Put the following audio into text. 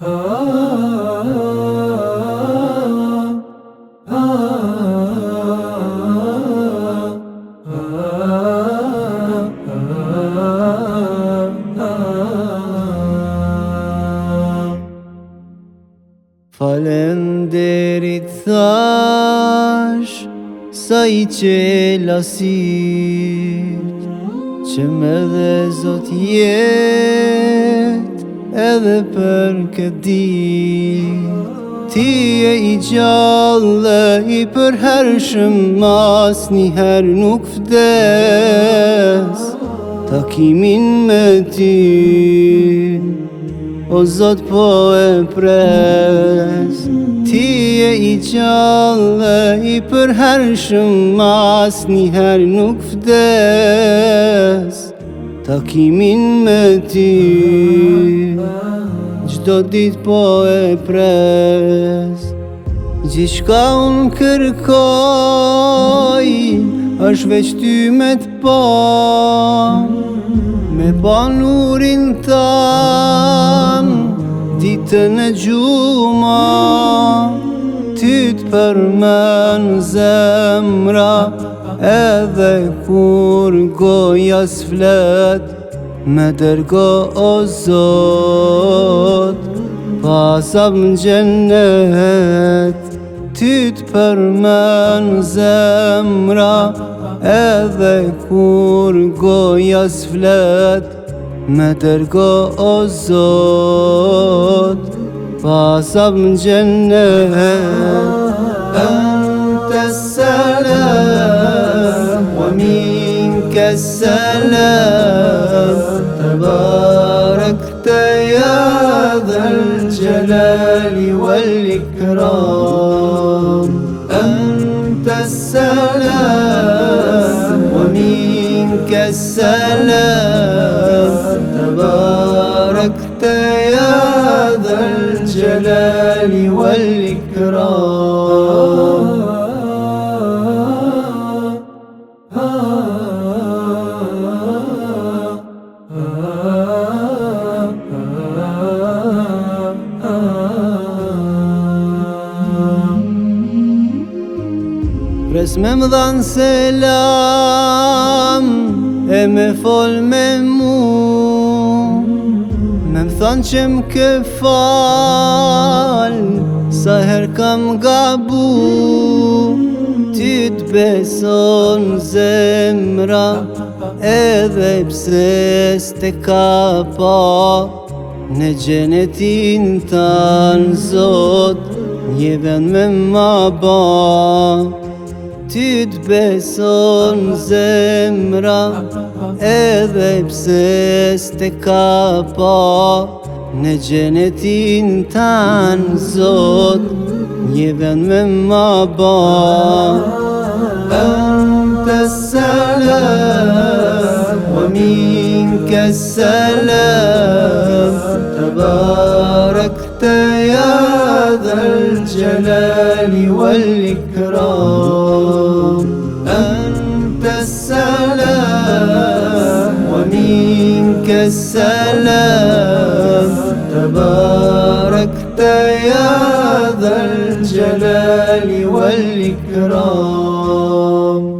For your good Falen derit thash Sa ice La sit Qe me dhe zot jet edhe për këtë di Ti e i gjallë, i përhershëm, mas njëherë nuk vdes Takimin me ti, o zotë po e pres Ti e i gjallë, i përhershëm, mas njëherë nuk vdes Takimin me ti, o po e pres Gjdo dit po e pres Gjishka unë kërkoj është veç ty me të pa Me banurin tan Ditën e gjuma Ty të përmen zemra Edhe kur goja s'fletë me dërgo o zot Pasab në gjennet Ty të përmen zemra Edhe kur goja s'flet Me dërgo o zot Pasab në gjennet Ente s'salem Wa min kësëllem تباركت يا ذا الجلال والإكرام أنت السلام ومنك السلام تباركت يا ذا الجلال والإكرام Jes me më dhanë selam E me fol me mu Me më thanë që më ke fal Sa her kam gabu Ty të beson zemra Edhe pse s'te ka pa Në gjenetin tanë zot Një dhenë me më banë Tüt beson zemra Edhe pse s'te ka pa Në gjenetin tanë zot Një vend me ma ba Ente selam Wa minke selam Tebarekte ya ذا الجلال والإكرام السلام تباركت يا ذا الجلال والإكرام